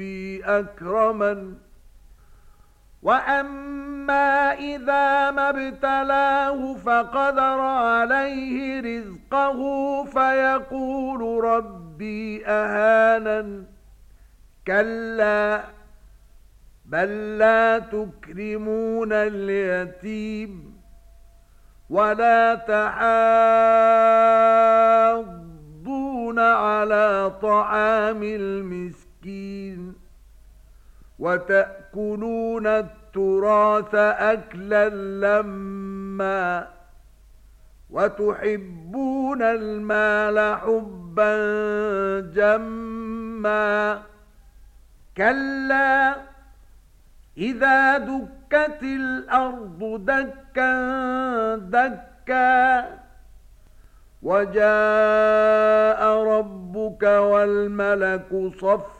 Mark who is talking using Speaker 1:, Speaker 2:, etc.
Speaker 1: ربي أكرمن وأما إذا ما ابتلاه فقدر عليه رزقه فيقول ربي أهانا. كلا بل لا تكرمون اليتيم ولا تحاضون على طعام المسكين. مسكين وَتَأْكُلُونَ التُّرَاثَ أَكْلًا لَّمًّا وَتُحِبُّونَ الْمَالَ حُبًّا جَمًّا كَلَّا إِذَا دُكَّتِ الْأَرْضُ دَكًّا دَكًّا وَجَاءَ رَبُّكَ وَالْمَلَكُ صَفًّا